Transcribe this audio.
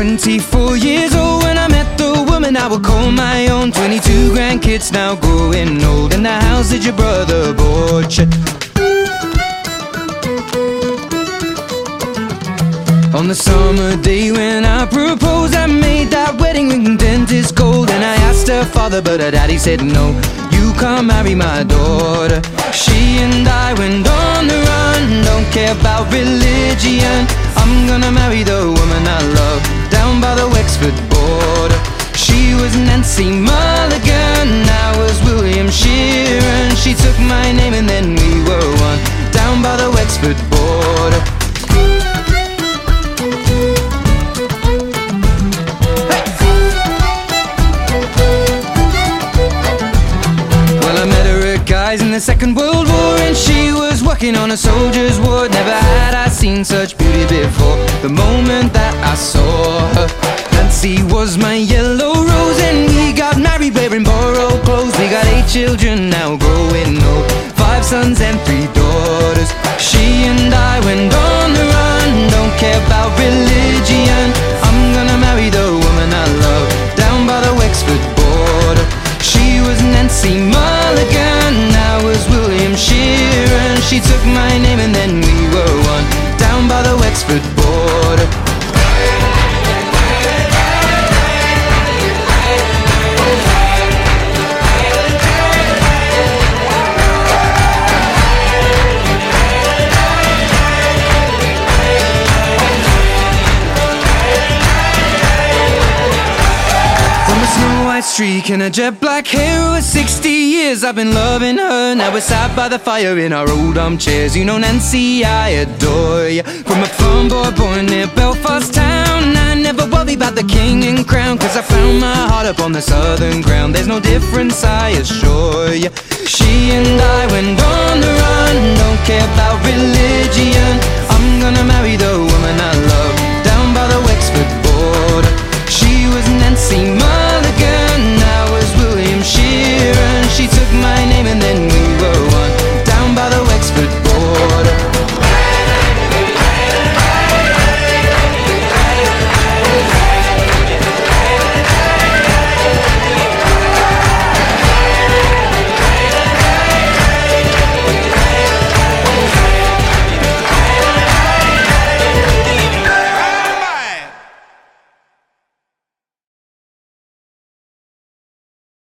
24 years old when I met the woman I would call my own. 22 grandkids now growing old. In the house that your brother bought you. On the summer day when I proposed, I made that wedding ring dentist gold. And I asked her father, but her daddy said no. You can't marry my daughter. She and I went on the run, don't care about religion. I'm gonna marry the woman name and then we were one down by the Wexford border. Well, I met her at guys in the Second World War, and she was working on a soldier's ward. Never had I seen such beauty before. The moment that I saw her, Nancy was my yellow rose, sons and three daughters. She and I went on the run, don't care about religion. I'm gonna marry the woman I love down by the Wexford border. She was Nancy Mulligan, snow white streak and a jet black hair over 60 years. I've been loving her. Now we're sat by the fire in our old armchairs. You know Nancy, I adore you From a farm boy born near Belfast town. I never worry about the king and crown Cause I found my heart up on the southern ground. There's no difference, I assure you She and I went on the run. Don't care about religion. I'm gonna marry the woman I